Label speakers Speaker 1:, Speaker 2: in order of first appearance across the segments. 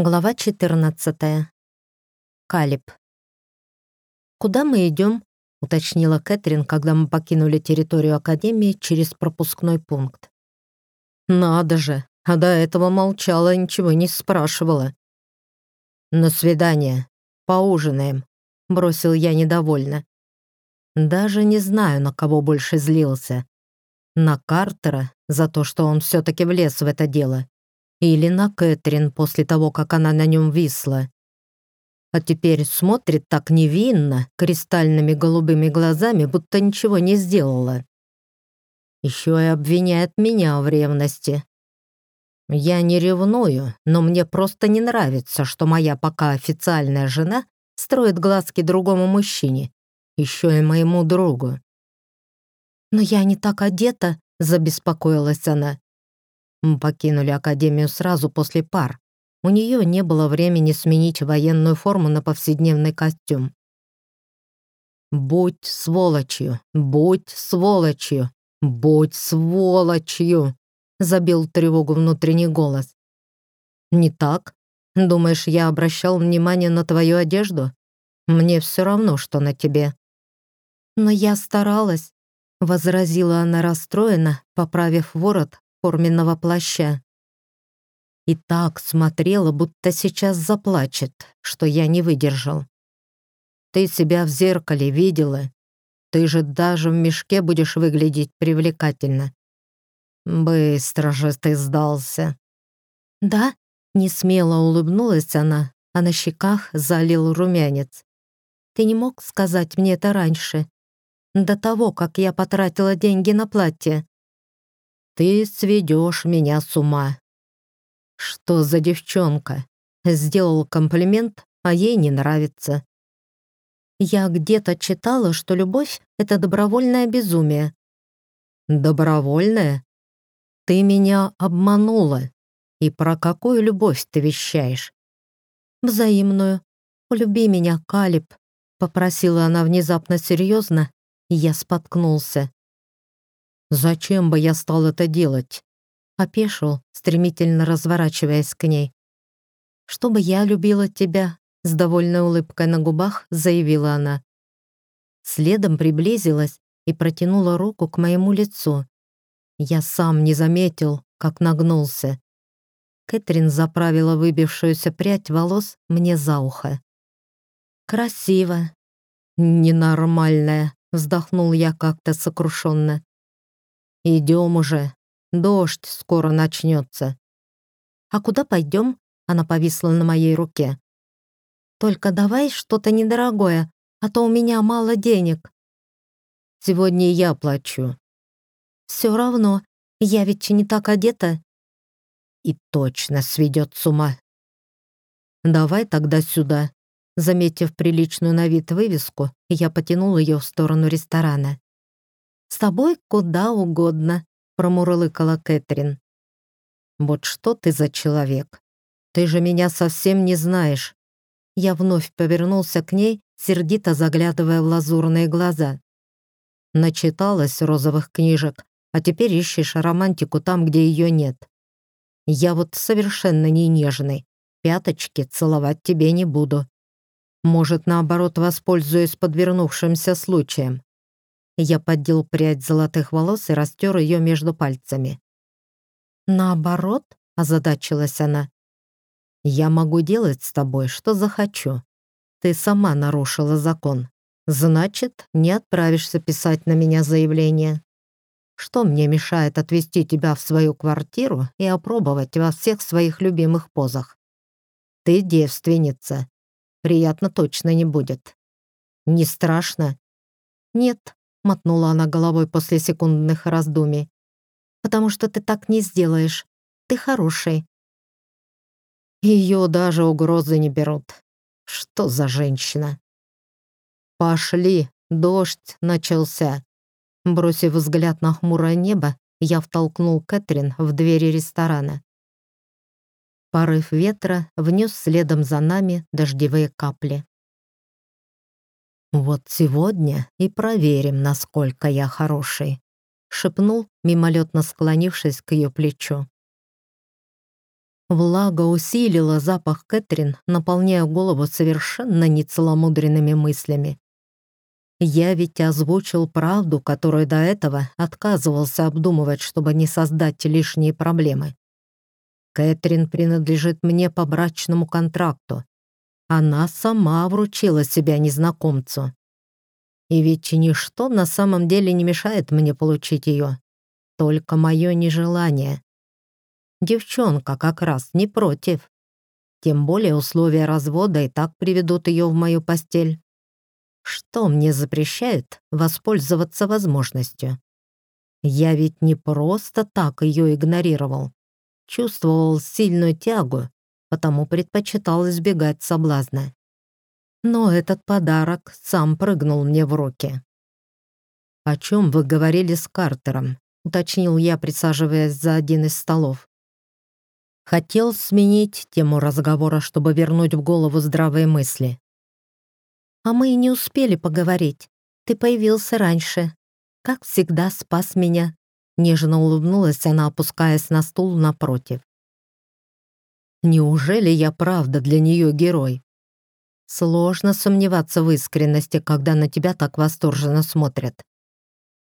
Speaker 1: Глава 14. Калиб. «Куда мы идем?» — уточнила Кэтрин, когда мы покинули территорию Академии через пропускной пункт. «Надо же! А до этого молчала, ничего не спрашивала». «На свидание. Поужинаем», — бросил я недовольно. Даже не знаю, на кого больше злился. На Картера за то, что он все-таки влез в это дело, или на Кэтрин после того, как она на нем висла. А теперь смотрит так невинно, кристальными голубыми глазами, будто ничего не сделала. Еще и обвиняет меня в ревности. Я не ревную, но мне просто не нравится, что моя пока официальная жена строит глазки другому мужчине, еще и моему другу. «Но я не так одета», — забеспокоилась она. Мы покинули Академию сразу после пар. У нее не было времени сменить военную форму на повседневный костюм. «Будь сволочью! Будь сволочью! Будь сволочью!» забил тревогу внутренний голос. «Не так? Думаешь, я обращал внимание на твою одежду? Мне все равно, форменного плаща. И так смотрела, будто сейчас заплачет, что я не выдержал. «Ты себя в зеркале видела? Ты же даже в мешке будешь выглядеть привлекательно». «Быстро же ты сдался». «Да?» — несмело улыбнулась она, а на щеках залил румянец. «Ты не мог сказать мне это раньше?» до того, как я потратила деньги на платье. Ты сведешь меня с ума». «Что за девчонка?» Сделал комплимент, а ей не нравится. «Я где-то читала, что любовь — это добровольное безумие». «Добровольное? Ты меня обманула. И про какую любовь ты вещаешь?» «Взаимную. Полюби меня, Калиб», — попросила она внезапно серьезно, и я споткнулся. Зачем бы я стал это делать? Опешил, стремительно разворачиваясь к ней. «Чтобы я любила тебя», — с довольной улыбкой на губах заявила она. Следом приблизилась и протянула руку к моему лицу. Я сам не заметил, как нагнулся. Кэтрин заправила выбившуюся прядь волос мне за ухо. «Красиво!» «Ненормальная!» — вздохнул я как-то сокрушенно. «Идем уже. Дождь скоро начнется». «А куда пойдем?» — она повисла на моей руке. «Только давай что-то недорогое, а то у меня мало денег». «Сегодня я плачу». «Все равно, я ведь не так одета». «И точно сведет с ума». «Давай тогда сюда», Заметив приличную на вид вывеску, я потянул ее в сторону ресторана. «С тобой куда угодно», — промурлыкала Кэтрин. «Вот что ты за человек? Ты же меня совсем не знаешь». Я вновь повернулся к ней, сердито заглядывая в лазурные глаза. Начиталась розовых книжек, а теперь ищешь романтику там, где ее нет. Я вот совершенно не нежный, пяточки целовать тебе не буду. Может, наоборот, воспользуюсь подвернувшимся случаем. Я поддел прядь золотых волос и растер ее между пальцами. «Наоборот?» — озадачилась она. «Я могу делать с тобой, что захочу. Ты сама нарушила закон. Значит, не отправишься писать на меня заявление. Что мне мешает отвезти тебя в свою квартиру и опробовать во всех своих любимых позах? Ты девственница. Приятно точно не будет. Не страшно?» «Нет», мотнула она головой после секундных раздумий. «Потому что ты так не сделаешь. Ты хороший». Ее даже угрозы не берут. Что за женщина? «Пошли, дождь начался». Бросив взгляд на хмурое небо, я втолкнул Кэтрин в двери ресторана. Порыв ветра внес следом за нами дождевые капли. «Вот сегодня и проверим, насколько я хороший», — шепнул, мимолетно склонившись к ее плечу. Влага усилила запах Кэтрин, наполняя голову совершенно нецеломудренными мыслями. Я ведь озвучил правду, которую до этого отказывался обдумывать, чтобы не создать лишние проблемы. Кэтрин принадлежит мне по брачному контракту. Она сама вручила себя незнакомцу. И ведь ничто на самом деле не мешает мне получить ее. Только мое нежелание. Девчонка как раз не против. Тем более условия развода и так приведут ее в мою постель. Что мне запрещает воспользоваться возможностью? Я ведь не просто так ее игнорировал. Чувствовал сильную тягу потому предпочитал избегать соблазна. Но этот подарок сам прыгнул мне в руки. «О чем вы говорили с Картером?» — уточнил я, присаживаясь за один из столов. Хотел сменить тему разговора, чтобы вернуть в голову здравые мысли. «А мы и не успели поговорить. Ты появился раньше. Как всегда, спас меня», — нежно улыбнулась она, опускаясь на стул напротив. Неужели я правда для нее герой? Сложно сомневаться в искренности, когда на тебя так восторженно смотрят.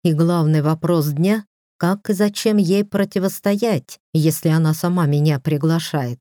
Speaker 1: И главный вопрос дня — как и зачем ей противостоять, если она сама меня приглашает?